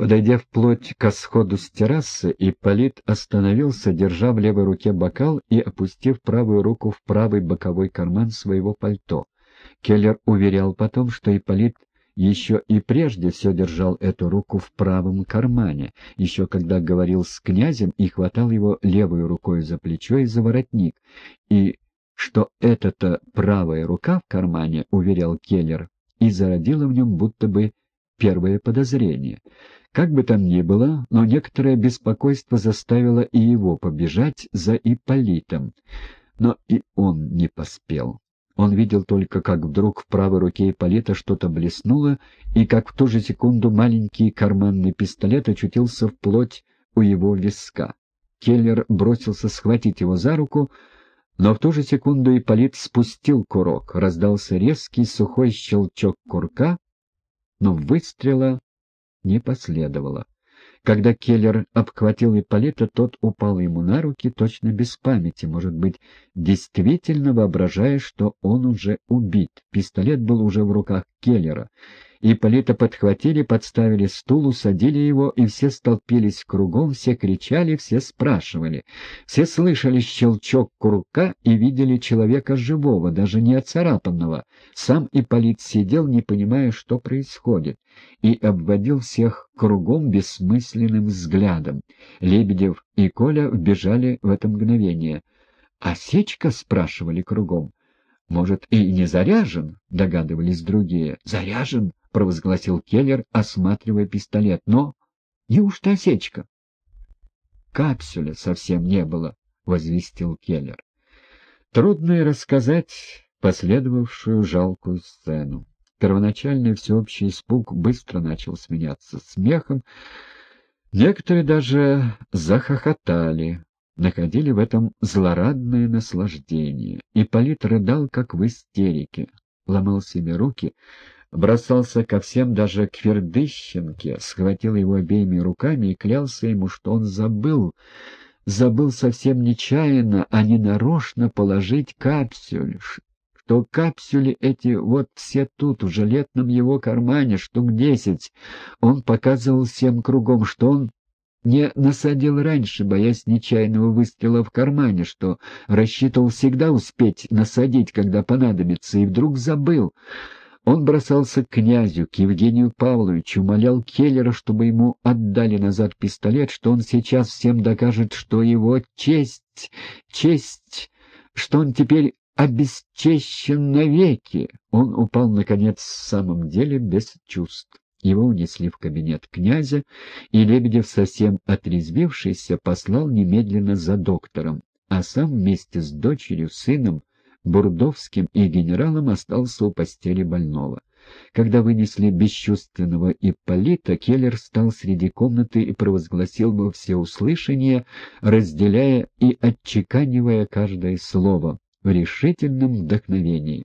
Подойдя вплоть к сходу с террасы, Ипполит остановился, держа в левой руке бокал и опустив правую руку в правый боковой карман своего пальто. Келлер уверял потом, что Ипполит еще и прежде все держал эту руку в правом кармане, еще когда говорил с князем и хватал его левой рукой за плечо и за воротник, и что эта-то правая рука в кармане, уверял Келлер, и зародила в нем будто бы первое подозрение. Как бы там ни было, но некоторое беспокойство заставило и его побежать за Ипполитом. Но и он не поспел. Он видел только, как вдруг в правой руке Ипполита что-то блеснуло, и как в ту же секунду маленький карманный пистолет очутился вплоть у его виска. Келлер бросился схватить его за руку, но в ту же секунду Ипполит спустил курок, раздался резкий сухой щелчок курка, но выстрела не последовало. Когда Келлер обхватил Ипполита, тот упал ему на руки, точно без памяти, может быть, действительно воображая, что он уже убит. Пистолет был уже в руках Келлера. Ипполита подхватили, подставили стул, усадили его, и все столпились кругом, все кричали, все спрашивали. Все слышали щелчок курка и видели человека живого, даже не оцарапанного. Сам Ипполит сидел, не понимая, что происходит, и обводил всех кругом бессмысленным взглядом. Лебедев и Коля вбежали в это мгновение. «Осечка?» — спрашивали кругом. «Может, и не заряжен?» — догадывались другие. «Заряжен?» — провозгласил Келлер, осматривая пистолет. «Но неужто осечка?» «Капсуля совсем не было», — возвестил Келлер. Трудно и рассказать последовавшую жалкую сцену. Первоначальный всеобщий испуг быстро начал сменяться смехом. Некоторые даже захохотали, находили в этом злорадное наслаждение. Ипполит рыдал, как в истерике, ломал себе руки, бросался ко всем, даже к Вердыщенке, схватил его обеими руками и клялся ему, что он забыл, забыл совсем нечаянно, а не нарочно положить капсюль, что капсюли эти вот все тут, в жилетном его кармане, штук десять. Он показывал всем кругом, что он не насадил раньше, боясь нечаянного выстрела в кармане, что рассчитывал всегда успеть насадить, когда понадобится, и вдруг забыл. Он бросался к князю, к Евгению Павловичу, умолял Келлера, чтобы ему отдали назад пистолет, что он сейчас всем докажет, что его честь, честь, что он теперь обесчещен навеки. Он упал, наконец, в самом деле без чувств. Его унесли в кабинет князя, и Лебедев, совсем отрезвившийся, послал немедленно за доктором, а сам вместе с дочерью, сыном, Бурдовским и генералом остался у постели больного. Когда вынесли бесчувственного Ипполита, Келлер стал среди комнаты и провозгласил во всеуслышание, разделяя и отчеканивая каждое слово в решительном вдохновении.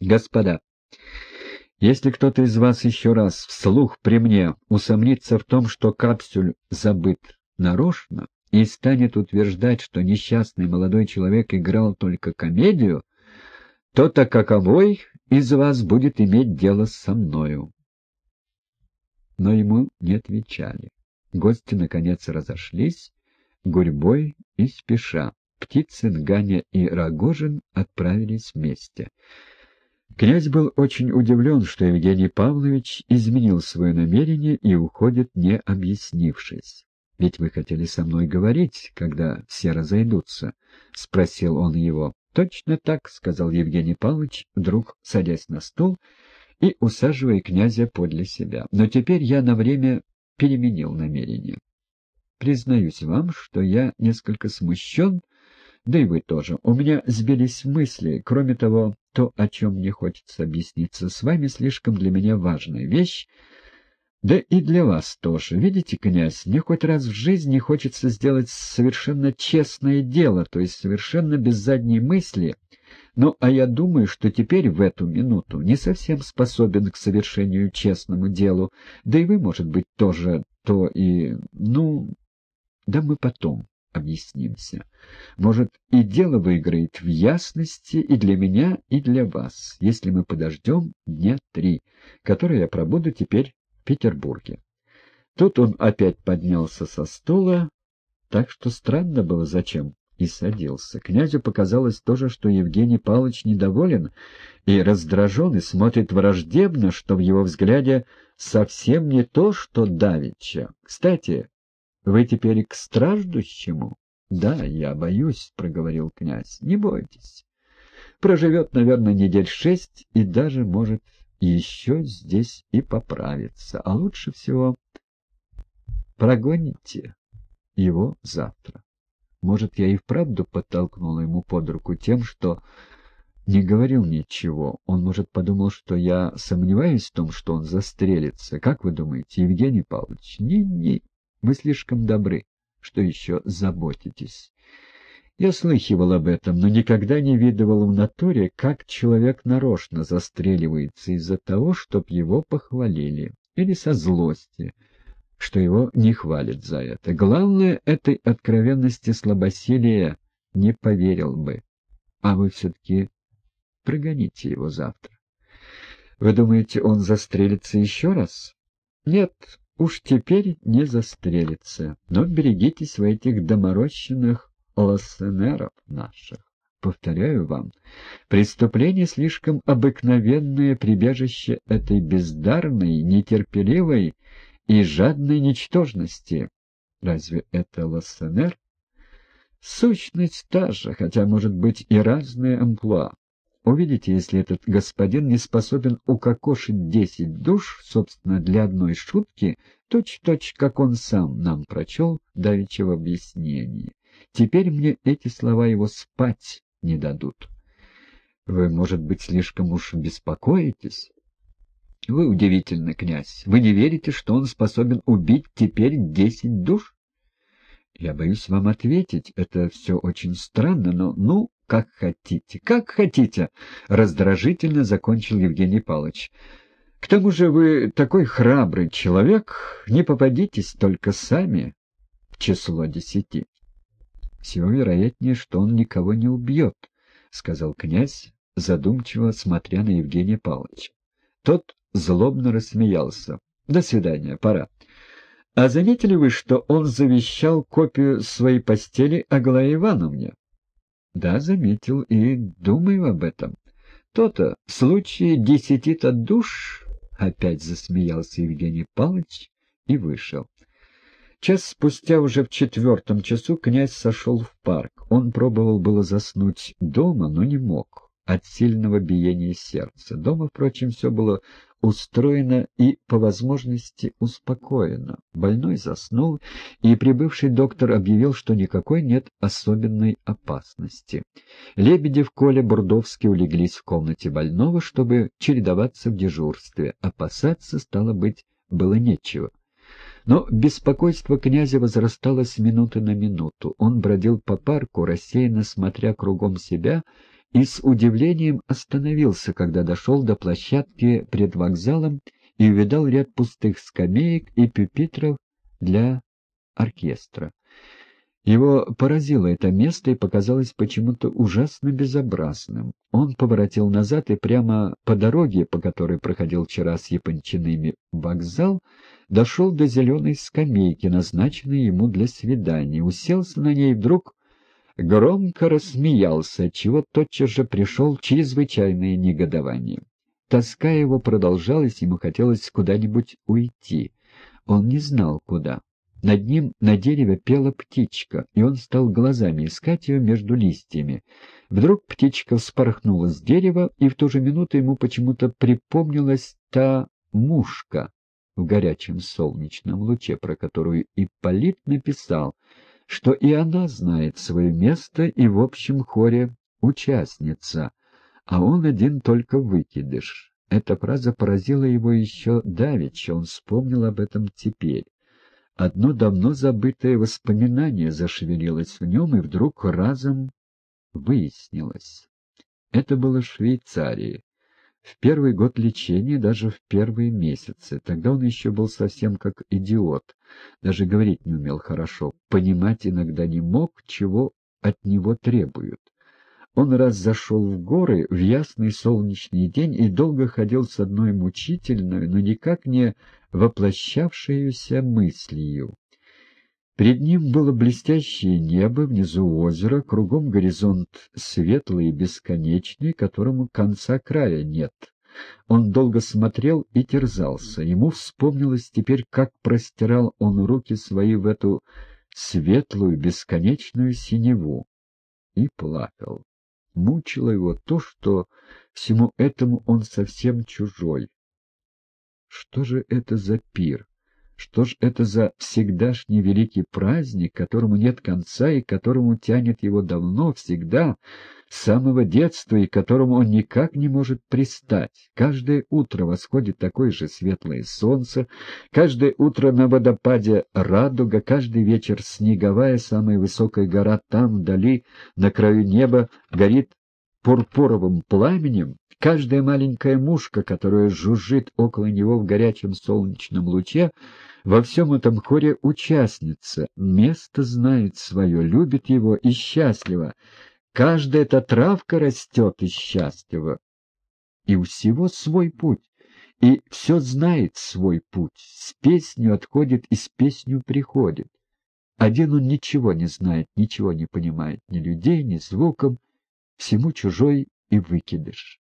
«Господа!» Если кто-то из вас еще раз вслух при мне усомнится в том, что капсюль забыт нарочно, и станет утверждать, что несчастный молодой человек играл только комедию, то-то каковой из вас будет иметь дело со мною. Но ему не отвечали. Гости, наконец, разошлись, гурьбой и спеша. Птицын, Ганя и Рогожин отправились вместе. Князь был очень удивлен, что Евгений Павлович изменил свое намерение и уходит, не объяснившись. «Ведь вы хотели со мной говорить, когда все разойдутся?» — спросил он его. «Точно так», — сказал Евгений Павлович, вдруг садясь на стул и усаживая князя подле себя. «Но теперь я на время переменил намерение. Признаюсь вам, что я несколько смущен, да и вы тоже. У меня сбились мысли. Кроме того, то, о чем мне хочется объясниться с вами, слишком для меня важная вещь, да и для вас тоже. Видите, князь, мне хоть раз в жизни хочется сделать совершенно честное дело, то есть совершенно без задней мысли. Ну, а я думаю, что теперь в эту минуту не совсем способен к совершению честному делу. Да и вы, может быть, тоже то и... Ну, да мы потом объяснимся. Может, и дело выиграет в ясности и для меня, и для вас, если мы подождем дня три, которые я пробуду теперь Петербурге. Тут он опять поднялся со стула, так что странно было зачем, и садился. Князю показалось тоже, что Евгений Павлович недоволен и раздражен, и смотрит враждебно, что в его взгляде совсем не то, что давеча. Кстати, вы теперь к страждущему? — Да, я боюсь, — проговорил князь. — Не бойтесь. Проживет, наверное, недель шесть и даже, может, еще здесь и поправиться. А лучше всего прогоните его завтра. Может, я и вправду подтолкнула ему под руку тем, что не говорил ничего. Он, может, подумал, что я сомневаюсь в том, что он застрелится. Как вы думаете, Евгений Павлович? Не-не, вы слишком добры что еще заботитесь. Я слыхивал об этом, но никогда не видывал в натуре, как человек нарочно застреливается из-за того, чтоб его похвалили, или со злости, что его не хвалят за это. Главное, этой откровенности слабосилия не поверил бы. А вы все-таки прогоните его завтра. Вы думаете, он застрелится еще раз? Нет, Уж теперь не застрелится, но берегитесь в этих доморощенных лассенеров наших. Повторяю вам, преступление слишком обыкновенное прибежище этой бездарной, нетерпеливой и жадной ничтожности. Разве это лассенер? Сущность та же, хотя, может быть, и разные амплуа. Увидите, если этот господин не способен укокошить десять душ, собственно, для одной шутки, точь-точь, как он сам нам прочел давеча в объяснении. Теперь мне эти слова его спать не дадут. Вы, может быть, слишком уж беспокоитесь? Вы удивительный князь. Вы не верите, что он способен убить теперь десять душ? Я боюсь вам ответить. Это все очень странно, но, ну, как хотите, как хотите, — раздражительно закончил Евгений Павлович. К тому же вы такой храбрый человек, не попадитесь только сами в число десяти. — Всего вероятнее, что он никого не убьет, — сказал князь, задумчиво смотря на Евгения Павловича. Тот злобно рассмеялся. — До свидания, пора. — А заметили вы, что он завещал копию своей постели Аглае Ивановне? Да, заметил и думаю об этом. То-то, в случае десяти-то душ, опять засмеялся Евгений Павлович и вышел. Час спустя, уже в четвертом часу, князь сошел в парк. Он пробовал было заснуть дома, но не мог от сильного биения сердца. Дома, впрочем, все было устроено и, по возможности, успокоено. Больной заснул, и прибывший доктор объявил, что никакой нет особенной опасности. Лебедев, Коля, Бурдовский улеглись в комнате больного, чтобы чередоваться в дежурстве. Опасаться, стало быть, было нечего. Но беспокойство князя возрастало с минуты на минуту. Он бродил по парку, рассеянно смотря кругом себя, и с удивлением остановился, когда дошел до площадки пред вокзалом и увидал ряд пустых скамеек и пюпитров для оркестра. Его поразило это место и показалось почему-то ужасно безобразным. Он поворотил назад и прямо по дороге, по которой проходил вчера с Япончиными вокзал, дошел до зеленой скамейки, назначенной ему для свидания, уселся на ней вдруг громко рассмеялся, чего тотчас же пришел чрезвычайное негодование. Тоска его продолжалась, ему хотелось куда-нибудь уйти. Он не знал, куда. Над ним на дереве пела птичка, и он стал глазами искать ее между листьями. Вдруг птичка вспорхнула с дерева, и в ту же минуту ему почему-то припомнилась та мушка в горячем солнечном луче, про которую Ипполит написал — что и она знает свое место и в общем хоре участница, а он один только выкидыш. Эта фраза поразила его еще давеча, он вспомнил об этом теперь. Одно давно забытое воспоминание зашевелилось в нем, и вдруг разом выяснилось. Это было в Швейцарии. В первый год лечения, даже в первые месяцы. Тогда он еще был совсем как идиот. Даже говорить не умел хорошо. Понимать иногда не мог, чего от него требуют. Он раз зашел в горы в ясный солнечный день и долго ходил с одной мучительной, но никак не воплощавшеюся мыслью. Перед ним было блестящее небо, внизу озеро, кругом горизонт светлый и бесконечный, которому конца края нет. Он долго смотрел и терзался. Ему вспомнилось теперь, как простирал он руки свои в эту светлую, бесконечную синеву. И плакал. Мучило его то, что всему этому он совсем чужой. Что же это за пир? Что ж это за всегдашний великий праздник, которому нет конца и которому тянет его давно, всегда, с самого детства, и которому он никак не может пристать? Каждое утро восходит такое же светлое солнце, каждое утро на водопаде радуга, каждый вечер снеговая, самая высокая гора там, вдали, на краю неба, горит пурпуровым пламенем, каждая маленькая мушка, которая жужжит около него в горячем солнечном луче, во всем этом хоре участница, место знает свое, любит его и счастлива. Каждая эта травка растет и счастлива. И у всего свой путь, и все знает свой путь, с песню отходит и с песню приходит. Один он ничего не знает, ничего не понимает, ни людей, ни звуком, всему чужой и выкидыш.